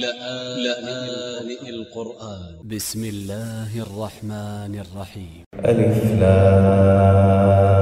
لآن لآن القرآن. بسم الله الرحمن الرحيم. ألف لام.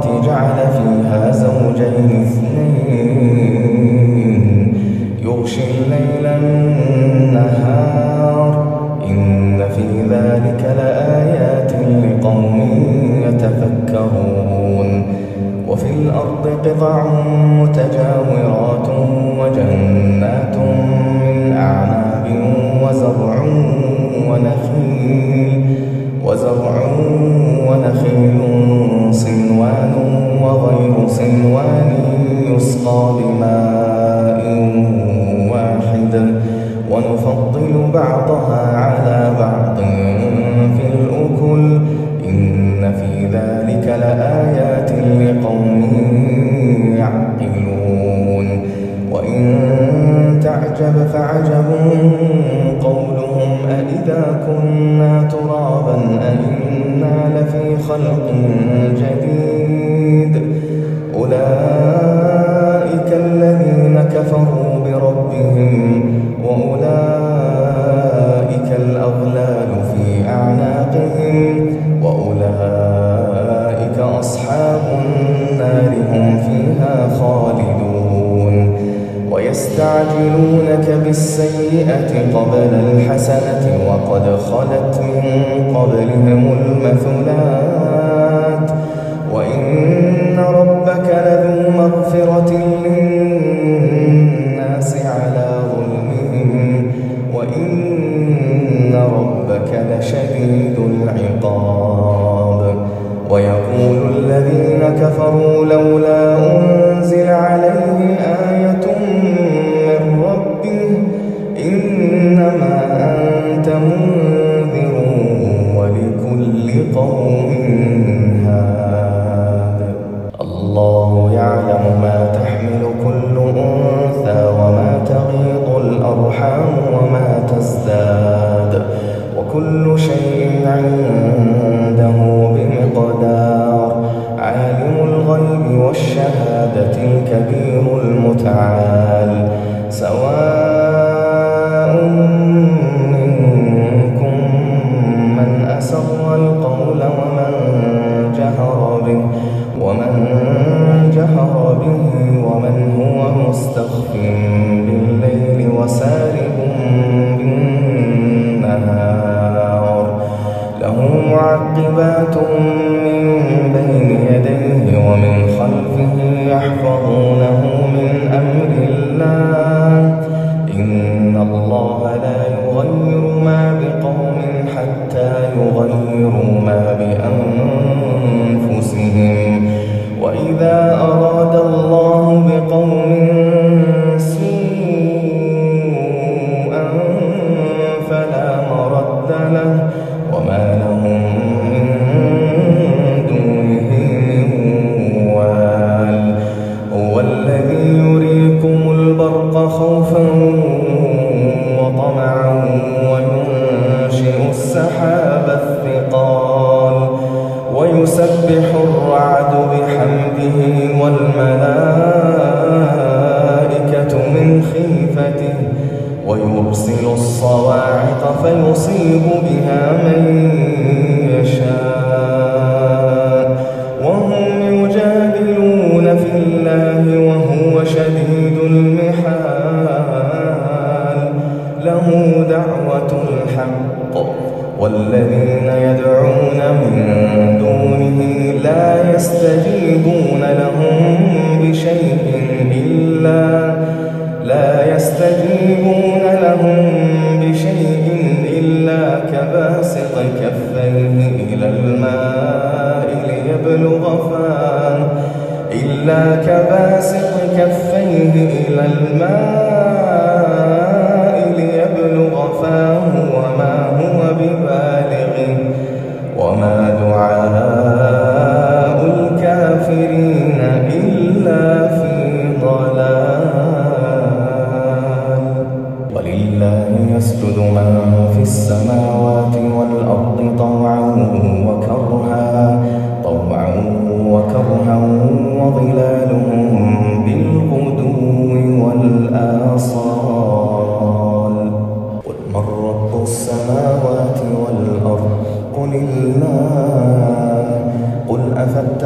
بعضها على بعض في الأكل. إن في ذلك لآيات لقوم يعقلون. وإن تعجب فعجبون قبل الحسنة وقد خلت من قبلهم المثلات. المقدار. عالم الغيب والشهادة الكبير المتعال. سواء له دعوة الحق والذين يدعون من دونه لا يستجيبون لهم بشيء إلا لا يستجيبون لهم بشيء إلا كباسط كفيه إلى الماء ليبلغ فاه إلا كباسط كفيه إلى الماء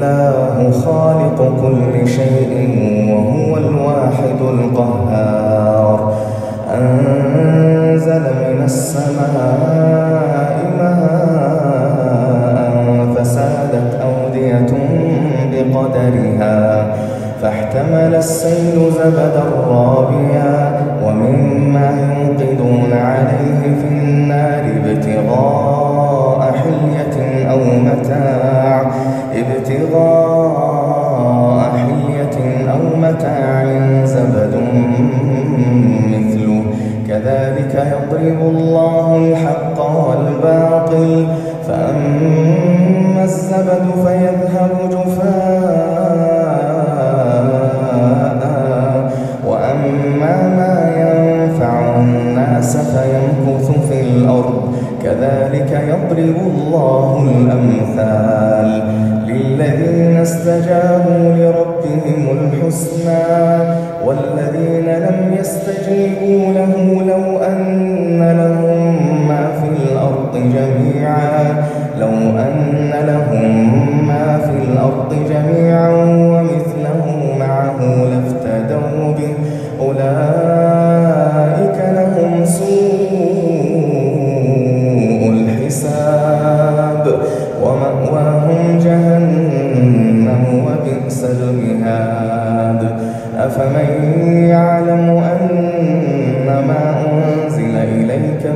الله خالق كل شيء. متاع زبد كذلك يضرب الله الحق والباطل فأما الزبد فيذهب جفاء يستجيبوا له لو أن لهم ما في الأرض جميعا لو أن لهم ما في الأرض جميعا.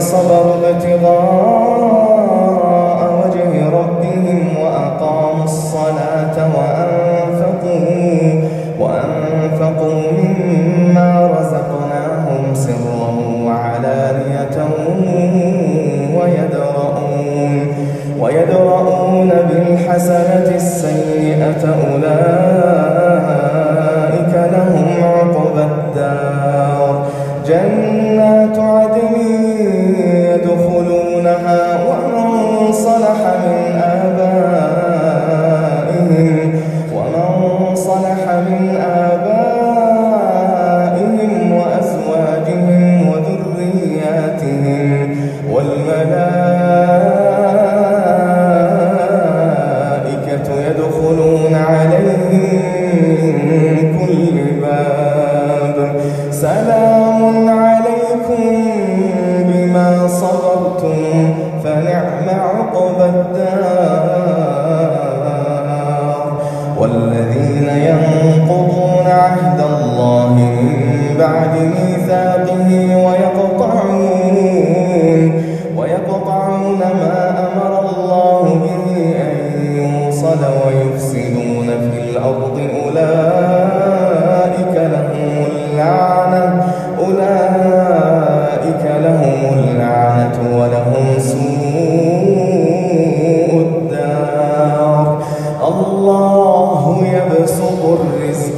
صبروا ابتغاء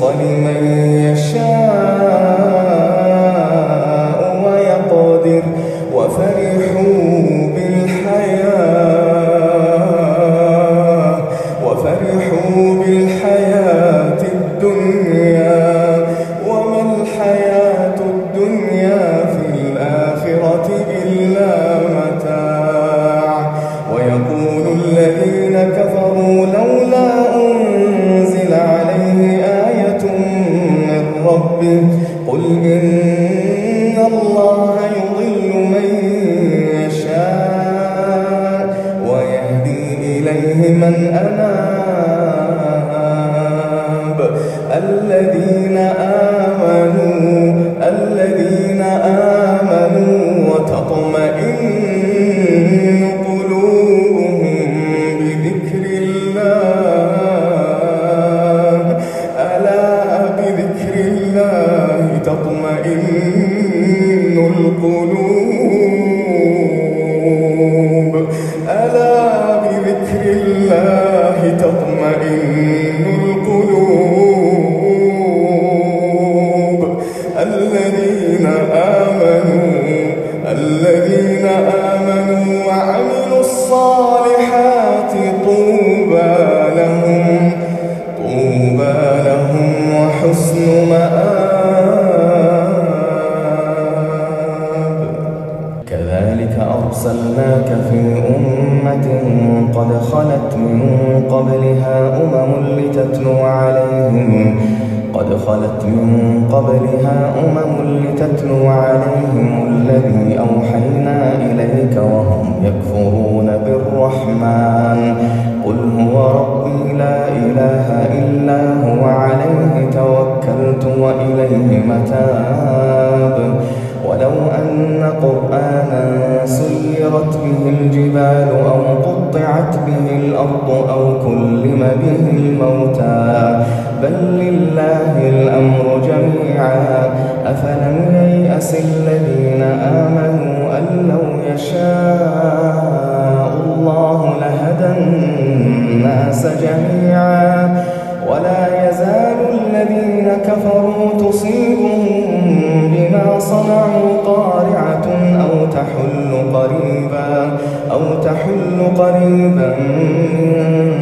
الرزق لمن يشاء خلت من قبلها أمم لتتلو عليهم الذي أوحينا إليك وهم يكفرون بالرحمن. قل هو ربي لا إله إلا هو عليه توكلت وإليه متاب. ولو أن قرآنا سيرت به الجبال أو قطعت به الأرض أو كلم به الموتى بل لله الأمر جميعا. أفلم ييأس الذين آمنوا أن لو يشاء الله لهدى الناس جميعا. ولا يزال الذين كفروا تصيبهم بما صنعوا قارعة أو تحل قريبا أو تحل قريبا من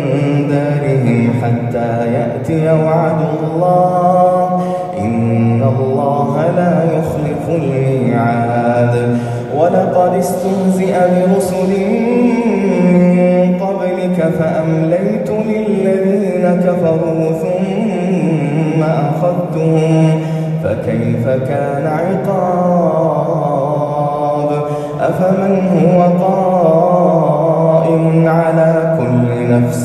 دارهم حتى يأتي وعد الله. إن الله لا يخلف الميعاد. ولقد استهزئ برسل من قبلك فأمليت للذين كفروا ثم أخذتهم. فكيف كان عقاب؟ أفمن هو قائم على كل نفس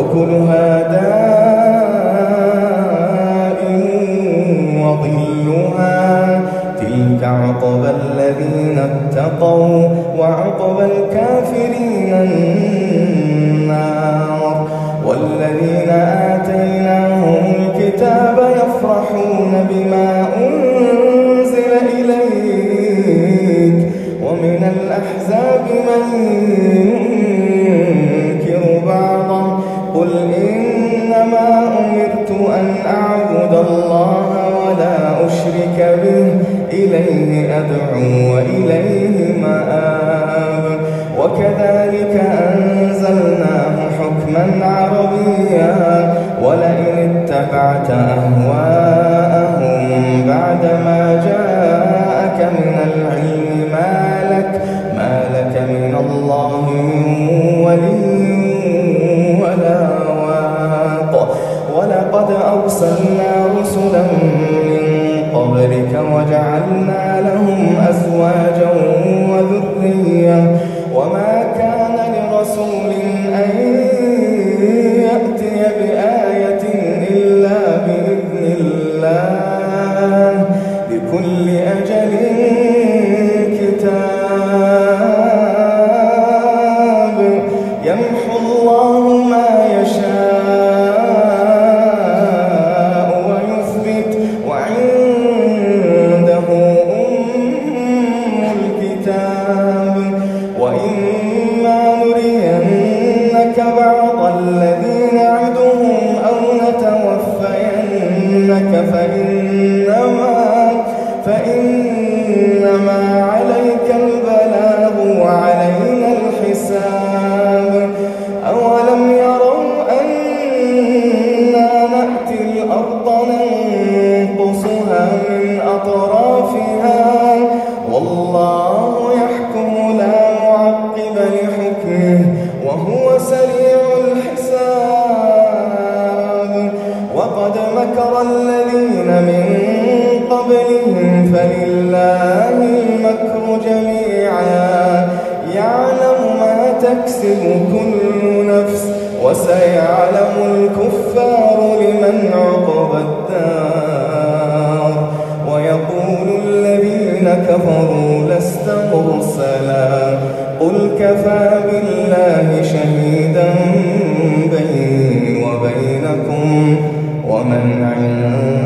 أكلها دائم وظلها. تلك عقبى الذين اتقوا وعقبى الكافرين اتبعت أهواءك جميعا. يعلم ما تكسب كل نفس وسيعلم الكفار لمن عقب الدار. ويقول الذين كفروا لست مرسلا. قل كفى بالله شهيدا بيني وبينكم ومن عند